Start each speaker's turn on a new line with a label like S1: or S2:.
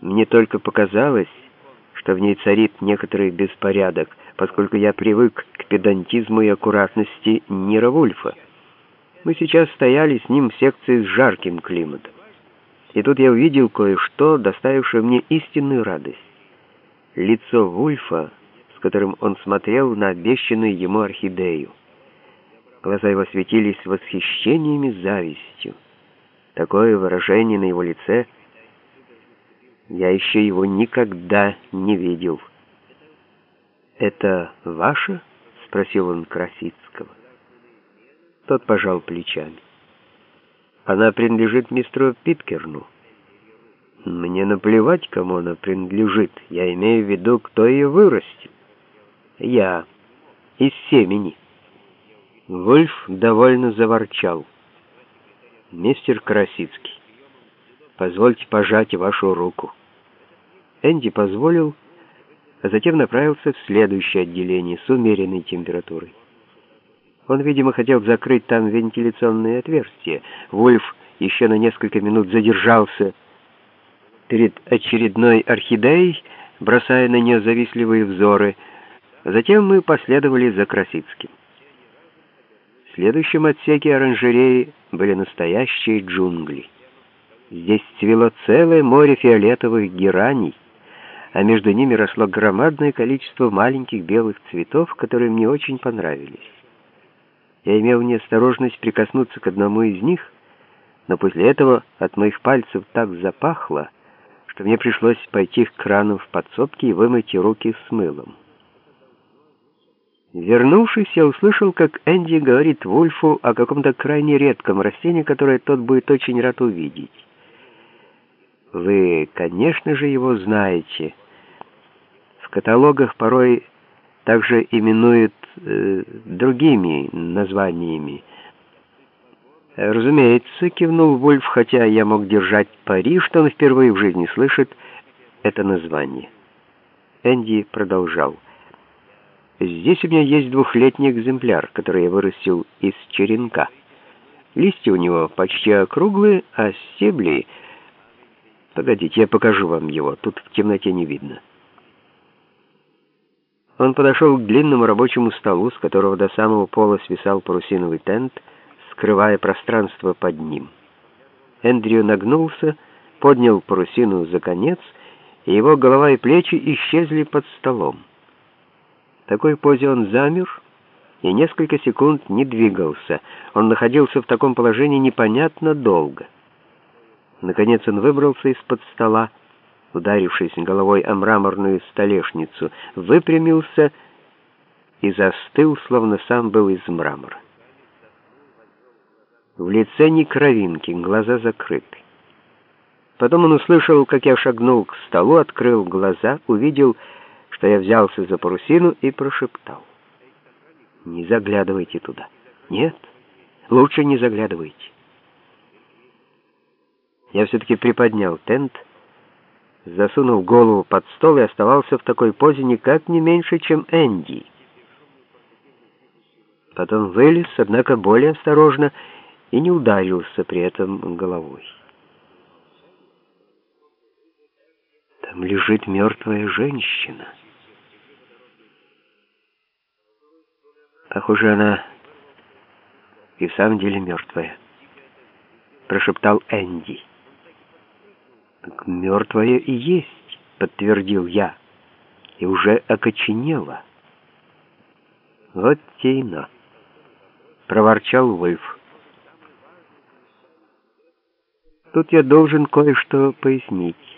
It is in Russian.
S1: Мне только показалось, что в ней царит некоторый беспорядок, поскольку я привык к педантизму и аккуратности Нира Вульфа. Мы сейчас стояли с ним в секции с жарким климатом. И тут я увидел кое-что, доставившее мне истинную радость. Лицо Вульфа, с которым он смотрел на обещанную ему орхидею. Глаза его светились восхищением и завистью. Такое выражение на его лице я еще его никогда не видел. «Это ваше?» — спросил он Красицкого. Тот пожал плечами. «Она принадлежит мистеру Питкерну». «Мне наплевать, кому она принадлежит. Я имею в виду, кто ее вырастет». «Я. Из семени». Вольф довольно заворчал. «Мистер Красицкий, позвольте пожать вашу руку». Энди позволил, а затем направился в следующее отделение с умеренной температурой. Он, видимо, хотел закрыть там вентиляционные отверстия. Вольф еще на несколько минут задержался перед очередной орхидеей, бросая на нее завистливые взоры. Затем мы последовали за Красицким. В следующем отсеке оранжереи были настоящие джунгли. Здесь цвело целое море фиолетовых гераний, а между ними росло громадное количество маленьких белых цветов, которые мне очень понравились. Я имел неосторожность прикоснуться к одному из них, но после этого от моих пальцев так запахло, что мне пришлось пойти к крану в подсобке и вымыть руки с мылом. Вернувшись, я услышал, как Энди говорит Вульфу о каком-то крайне редком растении, которое тот будет очень рад увидеть. «Вы, конечно же, его знаете», в каталогах порой также именуют э, другими названиями. Разумеется, кивнул Вольф, хотя я мог держать пари, что он впервые в жизни слышит это название. Энди продолжал. Здесь у меня есть двухлетний экземпляр, который я вырастил из черенка. Листья у него почти округлые, а стебли... Погодите, я покажу вам его, тут в темноте не видно. Он подошел к длинному рабочему столу, с которого до самого пола свисал парусиновый тент, скрывая пространство под ним. Эндрю нагнулся, поднял парусину за конец, и его голова и плечи исчезли под столом. В такой позе он замер и несколько секунд не двигался. Он находился в таком положении непонятно долго. Наконец он выбрался из-под стола, ударившись головой о мраморную столешницу, выпрямился и застыл, словно сам был из мрамора. В лице ни кровинки, глаза закрыты. Потом он услышал, как я шагнул к столу, открыл глаза, увидел, что я взялся за парусину и прошептал. «Не заглядывайте туда». «Нет, лучше не заглядывайте». Я все-таки приподнял тент, засунув голову под стол и оставался в такой позе никак не меньше, чем Энди. Потом вылез, однако более осторожно, и не ударился при этом головой. Там лежит мертвая женщина. Похоже, она и в самом деле мертвая, прошептал Энди. «Так мертвая и есть», — подтвердил я, — «и уже окоченела». «Вот тейна», — проворчал Вольф. «Тут я должен кое-что пояснить».